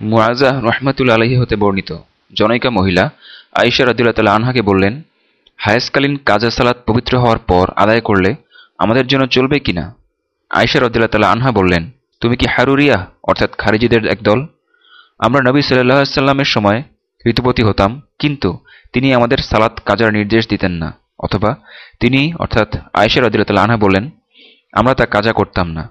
মুআজাহ রহমাতুল্লা আলহী হতে বর্ণিত। জনৈকা মহিলা আয়েশা রদুল্লাহ তাল্লাহ আনহাকে বললেন, হায়াসকালীন কাজা সালাত পবিত্র হওয়ার পর আদায় করলে আমাদের জন্য চলবে কিনা আয়েশা রদুল্লাহ তাল্লাহ আনহা বললেন, তুমি কি হারুরিয়া, অর্থাৎ খারিজিদের একদল আমরা নবী সাল্লাহ সাল্লামের সময় ঋতুপতি হতাম, কিন্তু তিনি আমাদের সালাত কাজার নির্দেশ দিতেন না, অথবা তিনি, অর্থাৎ আয়েশা রদুল্লাহ তাল্লাহ আনহা বললেন, আমরা তা কাজা করতাম না।